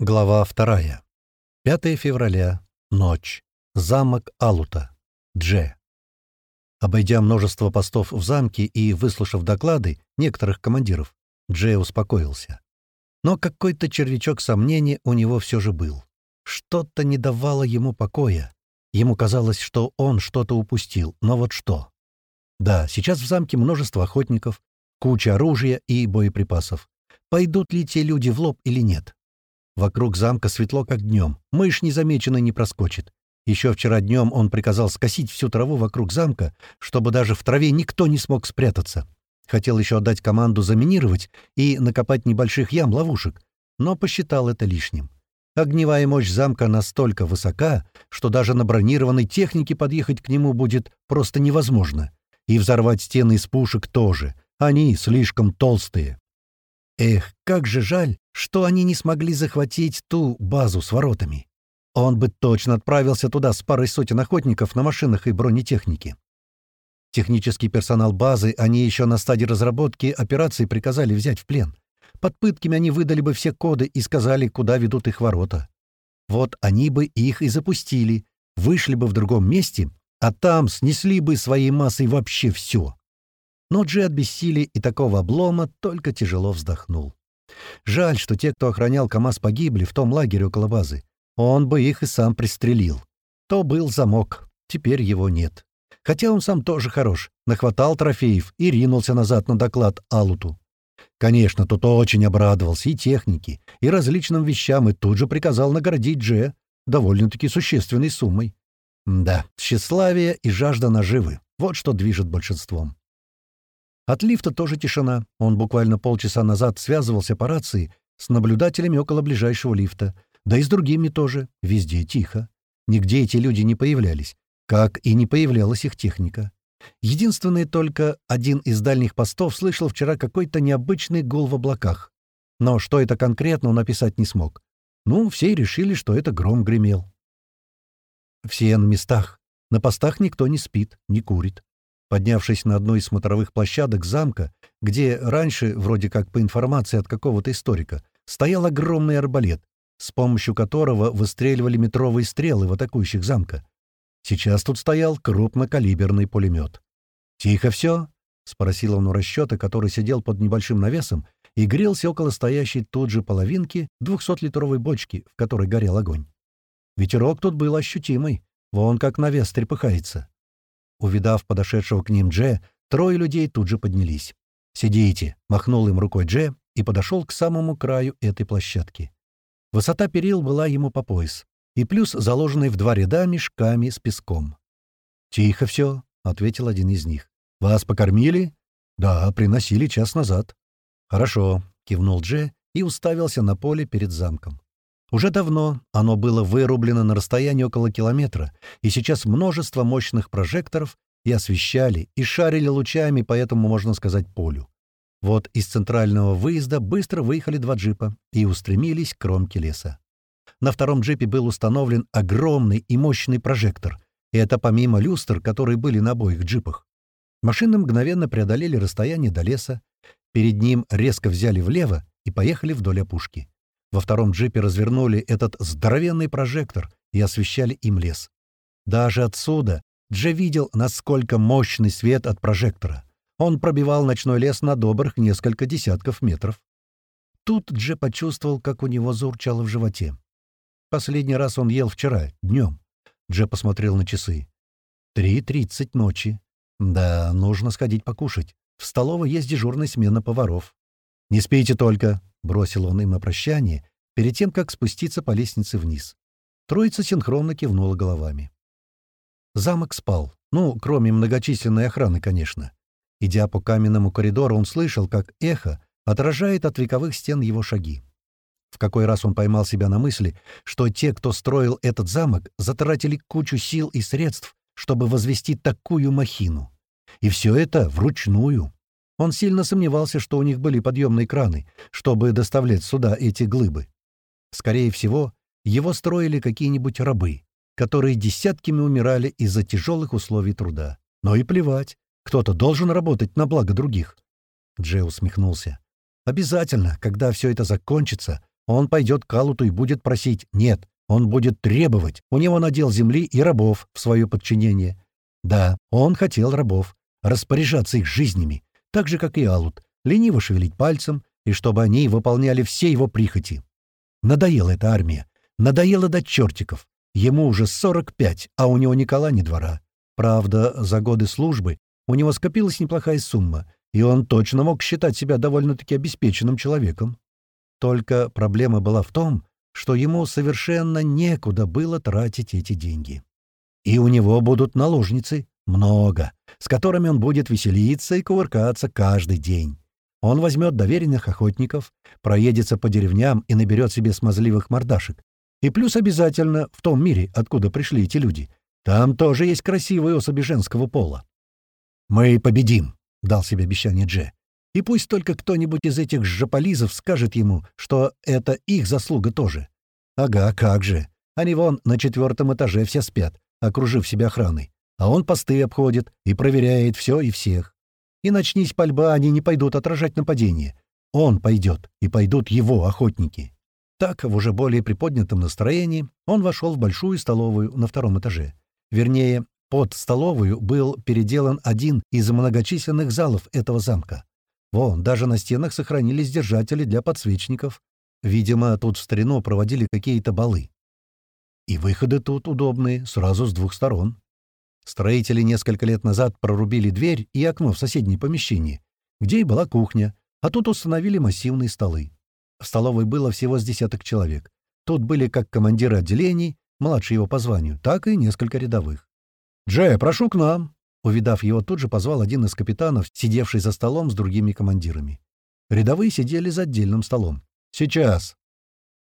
Глава вторая. 5 февраля. Ночь. Замок Алута. Дже. Обойдя множество постов в замке и выслушав доклады некоторых командиров, Дже успокоился. Но какой-то червячок сомнения у него все же был. Что-то не давало ему покоя. Ему казалось, что он что-то упустил, но вот что. Да, сейчас в замке множество охотников, куча оружия и боеприпасов. Пойдут ли те люди в лоб или нет? Вокруг замка светло, как днем. Мышь незамеченной не проскочит. Еще вчера днем он приказал скосить всю траву вокруг замка, чтобы даже в траве никто не смог спрятаться. Хотел еще отдать команду заминировать и накопать небольших ям-ловушек, но посчитал это лишним. Огневая мощь замка настолько высока, что даже на бронированной технике подъехать к нему будет просто невозможно. И взорвать стены из пушек тоже. Они слишком толстые. Эх, как же жаль, что они не смогли захватить ту базу с воротами. Он бы точно отправился туда с парой сотен охотников на машинах и бронетехнике. Технический персонал базы они еще на стадии разработки операции приказали взять в плен. Под пытками они выдали бы все коды и сказали, куда ведут их ворота. Вот они бы их и запустили, вышли бы в другом месте, а там снесли бы своей массой вообще все. Но Джи от бессилия и такого облома только тяжело вздохнул. Жаль, что те, кто охранял КамАЗ, погибли в том лагере около базы. Он бы их и сам пристрелил. То был замок, теперь его нет. Хотя он сам тоже хорош, нахватал трофеев и ринулся назад на доклад Алуту. Конечно, тот очень обрадовался и технике, и различным вещам, и тут же приказал наградить Дже довольно-таки существенной суммой. Да, тщеславие и жажда наживы — вот что движет большинством. От лифта тоже тишина. Он буквально полчаса назад связывался по рации с наблюдателями около ближайшего лифта. Да и с другими тоже. Везде тихо. Нигде эти люди не появлялись. Как и не появлялась их техника. Единственное только один из дальних постов слышал вчера какой-то необычный гул в облаках. Но что это конкретно, он написать не смог. Ну, все решили, что это гром гремел. Все на местах. На постах никто не спит, не курит. Поднявшись на одну из смотровых площадок замка, где раньше, вроде как по информации от какого-то историка, стоял огромный арбалет, с помощью которого выстреливали метровые стрелы в атакующих замка. Сейчас тут стоял крупнокалиберный пулемет. «Тихо все?» — спросил он у расчета, который сидел под небольшим навесом и грелся около стоящей тут же половинки двухсотлитровой бочки, в которой горел огонь. Ветерок тут был ощутимый, вон как навес трепыхается. Увидав подошедшего к ним Дже, трое людей тут же поднялись. «Сидите!» — махнул им рукой Дже и подошел к самому краю этой площадки. Высота перил была ему по пояс, и плюс заложенный в два ряда мешками с песком. «Тихо все», — ответил один из них. «Вас покормили?» «Да, приносили час назад». «Хорошо», — кивнул Дже и уставился на поле перед замком. Уже давно оно было вырублено на расстоянии около километра, и сейчас множество мощных прожекторов и освещали, и шарили лучами по этому, можно сказать, полю. Вот из центрального выезда быстро выехали два джипа и устремились к кромке леса. На втором джипе был установлен огромный и мощный прожектор, и это помимо люстр, которые были на обоих джипах. Машины мгновенно преодолели расстояние до леса, перед ним резко взяли влево и поехали вдоль опушки. Во втором джипе развернули этот здоровенный прожектор и освещали им лес. Даже отсюда Дже видел, насколько мощный свет от прожектора. Он пробивал ночной лес на добрых несколько десятков метров. Тут Дже почувствовал, как у него заурчало в животе. Последний раз он ел вчера, днем. Дже посмотрел на часы. Три тридцать ночи. Да, нужно сходить покушать. В столовой есть дежурная смена поваров. «Не спите только», Бросил он им на прощание, перед тем, как спуститься по лестнице вниз. Троица синхронно кивнула головами. Замок спал. Ну, кроме многочисленной охраны, конечно. Идя по каменному коридору, он слышал, как эхо отражает от вековых стен его шаги. В какой раз он поймал себя на мысли, что те, кто строил этот замок, затратили кучу сил и средств, чтобы возвести такую махину. И все это вручную. Он сильно сомневался, что у них были подъемные краны, чтобы доставлять сюда эти глыбы. Скорее всего, его строили какие-нибудь рабы, которые десятками умирали из-за тяжелых условий труда. Но и плевать, кто-то должен работать на благо других. Джей усмехнулся. «Обязательно, когда все это закончится, Он пойдет к Алуту и будет просить. Нет, он будет требовать. У него надел земли и рабов в свое подчинение. Да, он хотел рабов, распоряжаться их жизнями, так же, как и Алут, лениво шевелить пальцем, и чтобы они выполняли все его прихоти. Надоела эта армия. Надоело до чертиков. Ему уже 45, а у него ни кола, ни двора. Правда, за годы службы у него скопилась неплохая сумма, и он точно мог считать себя довольно-таки обеспеченным человеком. Только проблема была в том, что ему совершенно некуда было тратить эти деньги. И у него будут наложницы, много, с которыми он будет веселиться и кувыркаться каждый день. Он возьмет доверенных охотников, проедется по деревням и наберет себе смазливых мордашек. И плюс обязательно в том мире, откуда пришли эти люди. Там тоже есть красивые особи женского пола. «Мы победим», — дал себе обещание Дже. И пусть только кто-нибудь из этих жополизов скажет ему, что это их заслуга тоже. Ага, как же. Они вон на четвертом этаже все спят, окружив себя охраной. А он посты обходит и проверяет все и всех. И начнись пальба, они не пойдут отражать нападение. Он пойдет, и пойдут его охотники. Так, в уже более приподнятом настроении, он вошел в большую столовую на втором этаже. Вернее, под столовую был переделан один из многочисленных залов этого замка. Вон, даже на стенах сохранились держатели для подсвечников. Видимо, тут в старину проводили какие-то балы. И выходы тут удобные, сразу с двух сторон. Строители несколько лет назад прорубили дверь и окно в соседнее помещение, где и была кухня, а тут установили массивные столы. В столовой было всего с десяток человек. Тут были как командиры отделений, младший его по званию, так и несколько рядовых. «Джей, прошу к нам!» Увидав его, тут же позвал один из капитанов, сидевший за столом с другими командирами. Рядовые сидели за отдельным столом. «Сейчас!»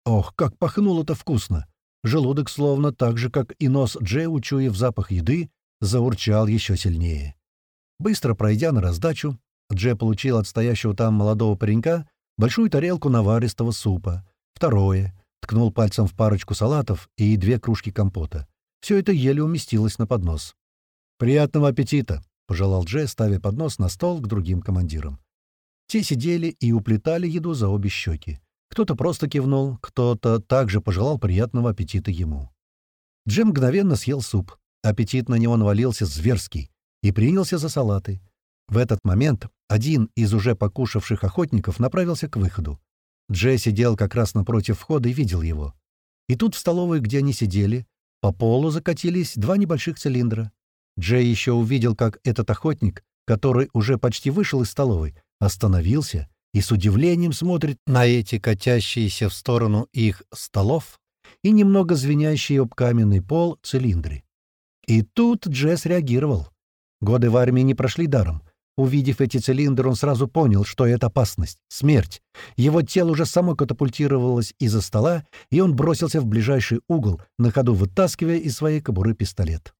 Ох, как пахнуло-то вкусно! Желудок, словно так же, как и нос Джей, учуяв запах еды, заурчал еще сильнее. Быстро пройдя на раздачу, Джей получил от стоящего там молодого паренька большую тарелку наваристого супа, второе, ткнул пальцем в парочку салатов и две кружки компота. Все это еле уместилось на поднос. «Приятного аппетита!» — пожелал Джей, ставя поднос на стол к другим командирам. Те сидели и уплетали еду за обе щеки. Кто-то просто кивнул, кто-то также пожелал приятного аппетита ему. Джем мгновенно съел суп. Аппетит на него навалился зверский и принялся за салаты. В этот момент один из уже покушавших охотников направился к выходу. Джей сидел как раз напротив входа и видел его. И тут в столовой, где они сидели, по полу закатились два небольших цилиндра. Джей еще увидел, как этот охотник, который уже почти вышел из столовой, остановился и с удивлением смотрит на эти катящиеся в сторону их столов и немного звенящие об каменный пол цилиндры. И тут Джесс реагировал. Годы в армии не прошли даром. Увидев эти цилиндры, он сразу понял, что это опасность, смерть. Его тело уже само катапультировалось из-за стола, и он бросился в ближайший угол, на ходу вытаскивая из своей кобуры пистолет.